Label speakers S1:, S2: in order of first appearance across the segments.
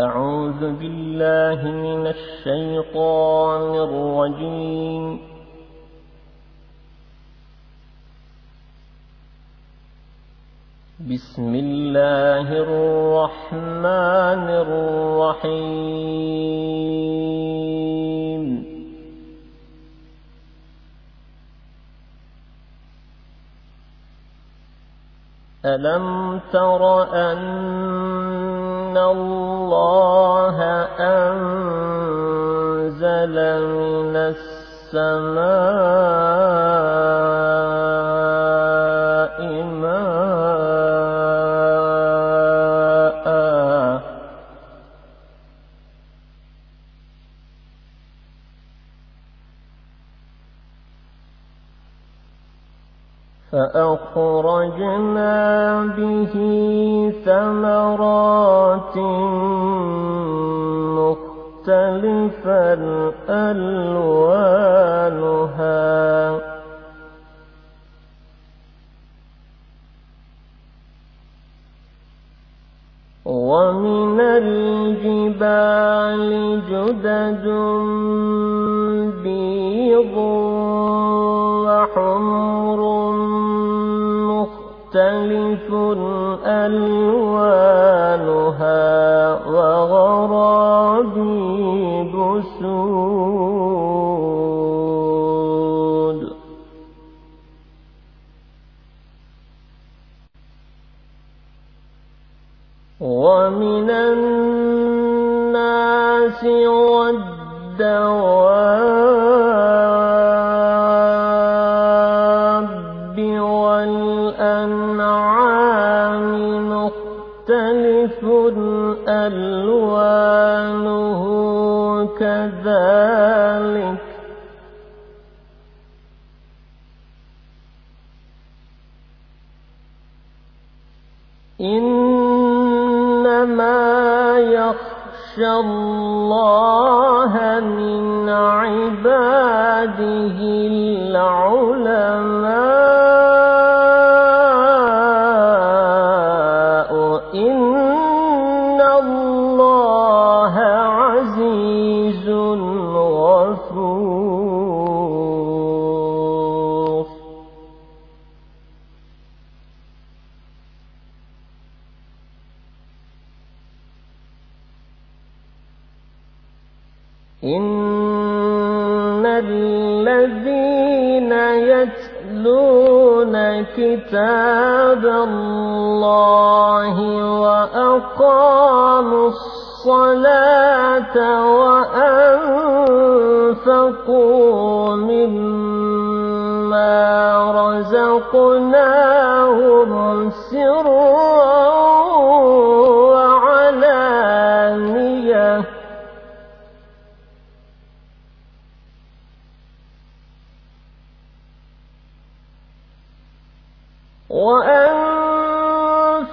S1: أعوذ بالله من الشيطان الرجيم. بسم الله الرحمن الرحيم. ألم تر أن الله أنزل من السماء فأخرجنا به ثمرات مختلفا ألوانها. ومن الجبال جدد بيض وحمر مختلف ألوانها وغرابيب سود ومن الناس والدواب مختلف ألوانه كذلك. إنما يخشى الله من عباده العلماء. إن الله عزيز غفور. إن الذين يتلون كتاب الله وأقاموا الصلاة وأنفقوا مما رزقناهم سرا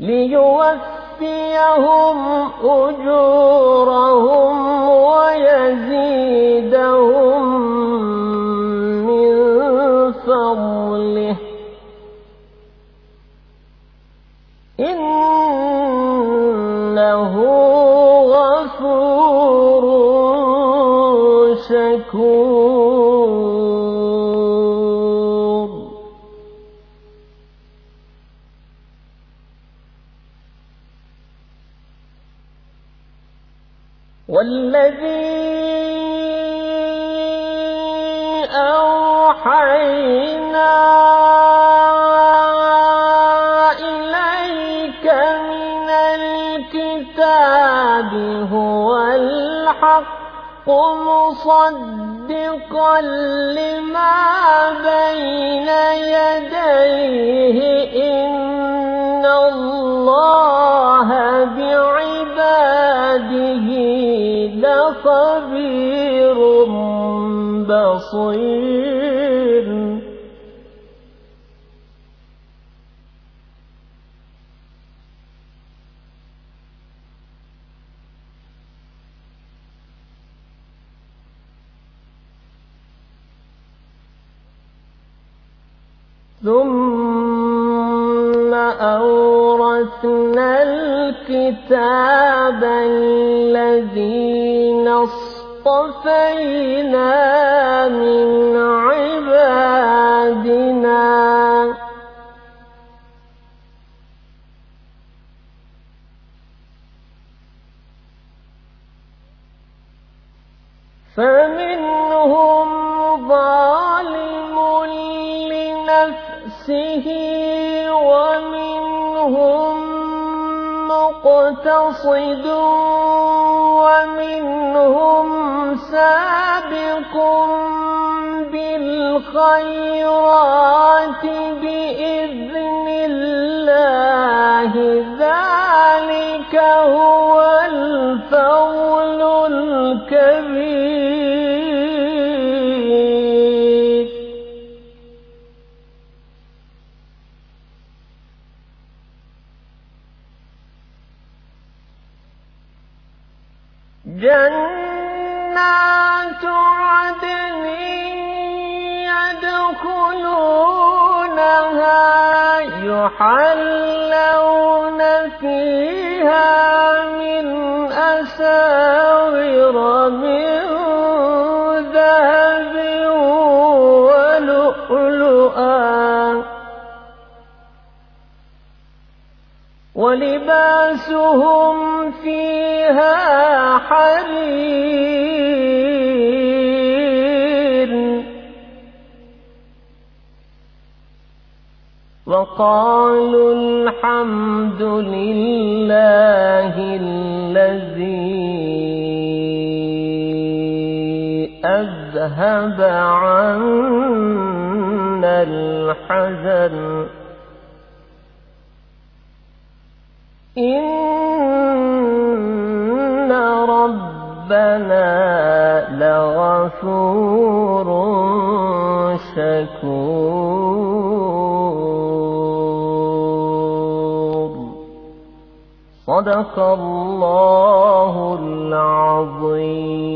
S1: ليوفيهم أجورهم ويزيدهم من فضله. والذي أوحينا إليك من الكتاب هو الحق مصدقا لما بين يديه خبير بصير. ثم أورثنا الكتاب الذين اصطفينا من عبادنا. فمنهم ظالم لنفسه ومنهم مقتصد ومنهم سابق بالخيرات جنات عدن يدخلونها يحلون فيها ولباسهم فيها حرير. وقالوا الحمد لله الذي أذهب عنا الحزن. إن ربنا لغفور شكور. صدق الله العظيم.